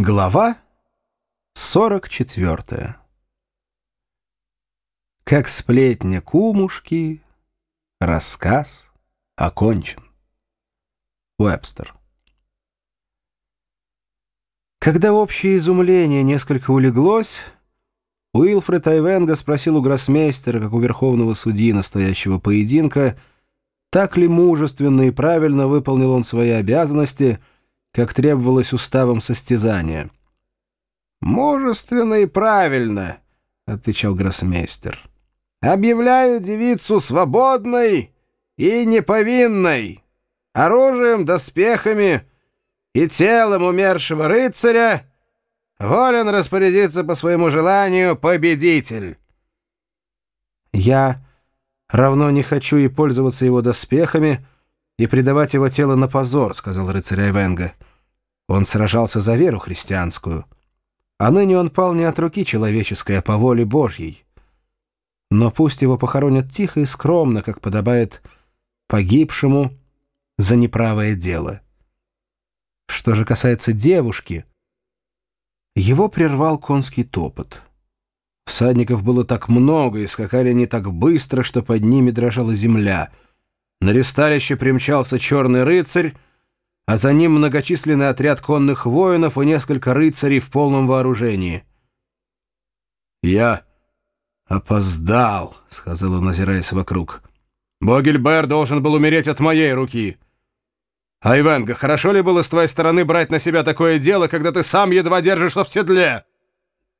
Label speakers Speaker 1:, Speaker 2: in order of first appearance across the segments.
Speaker 1: Глава 44 Как сплетня кумушки, рассказ окончен. Уэбстер Когда общее изумление несколько улеглось, Уилфред Айвенга спросил у гроссмейстера, как у верховного судьи настоящего поединка, так ли мужественно и правильно выполнил он свои обязанности — как требовалось уставом состязания. «Мужественно и правильно», — отвечал гроссмейстер. «Объявляю девицу свободной и неповинной, оружием, доспехами и телом умершего рыцаря волен распорядиться по своему желанию победитель». «Я равно не хочу и пользоваться его доспехами, и предавать его тело на позор», — сказал рыцарь Айвенга. Он сражался за веру христианскую, а ныне он пал не от руки человеческой, а по воле Божьей. Но пусть его похоронят тихо и скромно, как подобает погибшему за неправое дело. Что же касается девушки, его прервал конский топот. Всадников было так много, и скакали они так быстро, что под ними дрожала земля. На ресталище примчался черный рыцарь, а за ним многочисленный отряд конных воинов и несколько рыцарей в полном вооружении. «Я опоздал», — сказал он, озираясь вокруг. «Богельбер должен был умереть от моей руки». «Айвенга, хорошо ли было с твоей стороны брать на себя такое дело, когда ты сам едва держишься в седле?»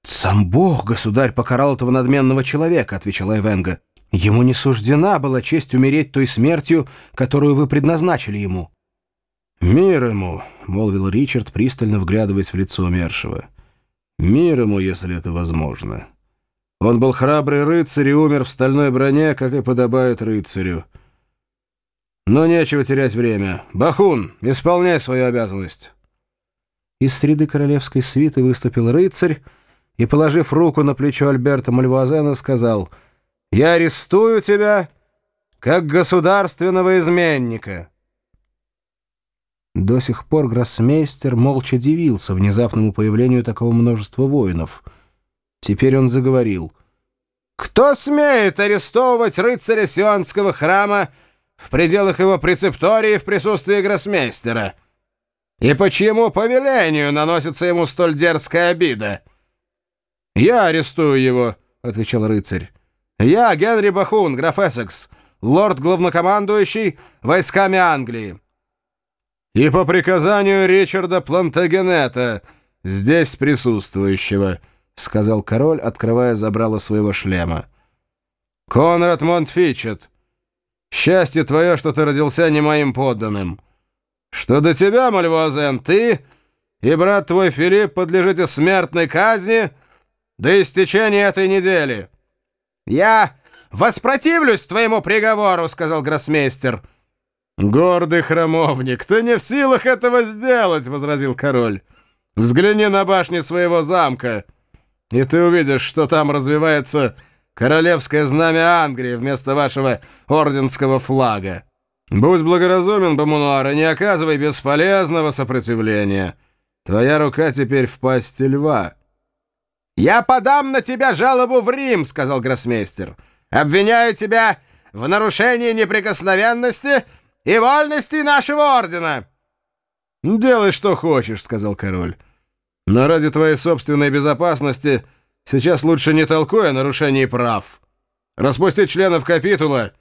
Speaker 1: «Сам Бог, государь, покарал этого надменного человека», — отвечал Айвенга. «Ему не суждена была честь умереть той смертью, которую вы предназначили ему». «Мир ему!» — молвил Ричард, пристально вглядываясь в лицо умершего. «Мир ему, если это возможно. Он был храбрый рыцарь и умер в стальной броне, как и подобает рыцарю. Но нечего терять время. Бахун, исполняй свою обязанность!» Из среды королевской свиты выступил рыцарь и, положив руку на плечо Альберта Мальвуазена, сказал «Я арестую тебя, как государственного изменника». До сих пор гроссмейстер молча дивился внезапному появлению такого множества воинов. Теперь он заговорил. «Кто смеет арестовывать рыцаря Сионского храма в пределах его прецептории в присутствии гроссмейстера? И по чьему повелению наносится ему столь дерзкая обида?» «Я арестую его», — отвечал рыцарь. «Я Генри Бахун, граф Эссекс, лорд-главнокомандующий войсками Англии» и по приказанию Ричарда Плантагенета, здесь присутствующего», — сказал король, открывая забрало своего шлема. «Конрад Монтфичет, счастье твое, что ты родился не моим подданным. Что до тебя, Мальвуазен, ты и брат твой Филипп подлежите смертной казни до истечения этой недели». «Я воспротивлюсь твоему приговору», — сказал гроссмейстер, — «Гордый храмовник, ты не в силах этого сделать!» — возразил король. «Взгляни на башни своего замка, и ты увидишь, что там развивается королевское знамя Англии вместо вашего орденского флага. Будь благоразумен, Бамунуар, и не оказывай бесполезного сопротивления. Твоя рука теперь в пасти льва». «Я подам на тебя жалобу в Рим», — сказал гроссмейстер. «Обвиняю тебя в нарушении неприкосновенности и вольности нашего ордена!» «Делай, что хочешь», — сказал король. «Но ради твоей собственной безопасности сейчас лучше не толкуй о нарушении прав. Распусти членов капитула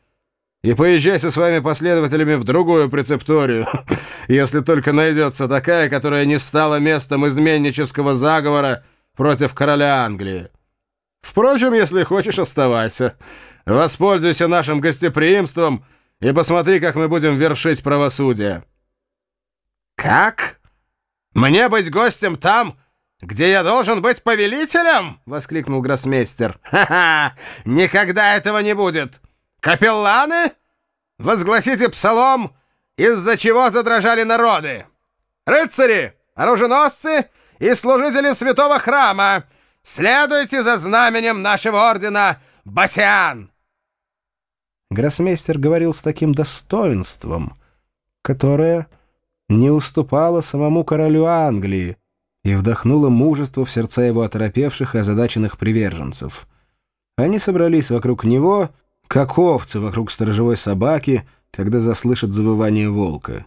Speaker 1: и поезжай со своими последователями в другую прецепторию, если только найдется такая, которая не стала местом изменнического заговора против короля Англии. Впрочем, если хочешь, оставайся. Воспользуйся нашим гостеприимством — и посмотри, как мы будем вершить правосудие». «Как? Мне быть гостем там, где я должен быть повелителем?» — воскликнул гроссмейстер. «Ха-ха! Никогда этого не будет! Капелланы? Возгласите псалом, из-за чего задрожали народы! Рыцари, оруженосцы и служители святого храма, следуйте за знаменем нашего ордена Басиан!» Гроссмейстер говорил с таким достоинством, которое не уступало самому королю Англии, и вдохнуло мужество в сердца его оторопевших и озадаченных приверженцев. Они собрались вокруг него, как овцы вокруг сторожевой собаки, когда заслышат завывание волка.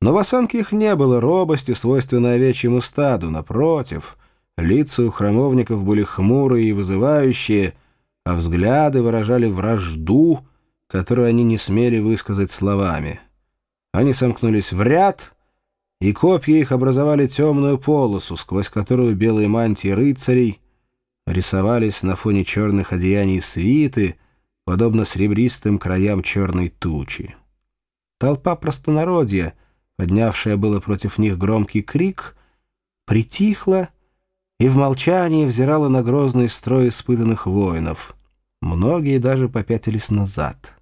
Speaker 1: Но в осанке их не было робости, свойственной овечьему стаду, напротив. Лица у храмовников были хмурые и вызывающие, а взгляды выражали вражду, которую они не смели высказать словами. Они сомкнулись в ряд, и копья их образовали темную полосу, сквозь которую белые мантии рыцарей рисовались на фоне черных одеяний свиты, подобно сребристым краям черной тучи. Толпа простонародья, поднявшая было против них громкий крик, притихла и в молчании взирала на грозный строй испытанных воинов. Многие даже попятились назад.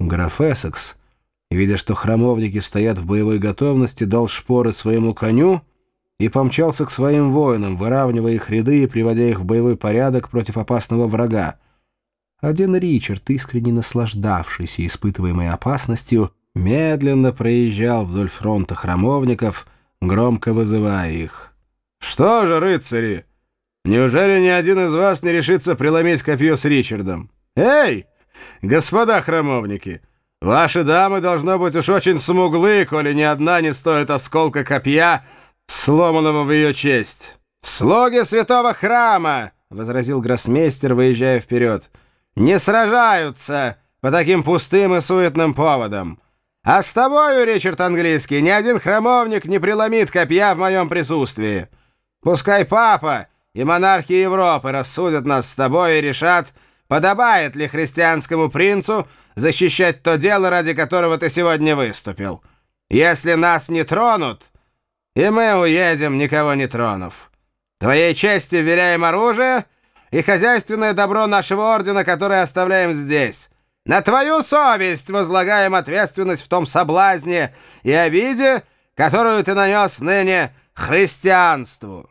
Speaker 1: Граф Эссекс, видя, что храмовники стоят в боевой готовности, дал шпоры своему коню и помчался к своим воинам, выравнивая их ряды и приводя их в боевой порядок против опасного врага. Один Ричард, искренне наслаждавшийся испытываемой опасностью, медленно проезжал вдоль фронта храмовников, громко вызывая их. «Что же, рыцари, неужели ни один из вас не решится преломить копье с Ричардом? Эй, господа храмовники, ваши дамы должно быть уж очень смуглы, коли ни одна не стоит осколка копья, сломанного в ее честь». «Слуги святого храма!» — возразил гроссмейстер, выезжая вперед. «Не сражаются по таким пустым и суетным поводам. А с тобою, Ричард Английский, ни один храмовник не преломит копья в моем присутствии». Пускай папа и монархи Европы рассудят нас с тобой и решат, подобает ли христианскому принцу защищать то дело, ради которого ты сегодня выступил. Если нас не тронут, и мы уедем, никого не тронув. Твоей чести вверяем оружие и хозяйственное добро нашего ордена, которое оставляем здесь. На твою совесть возлагаем ответственность в том соблазне и обиде, которую ты нанес ныне христианству».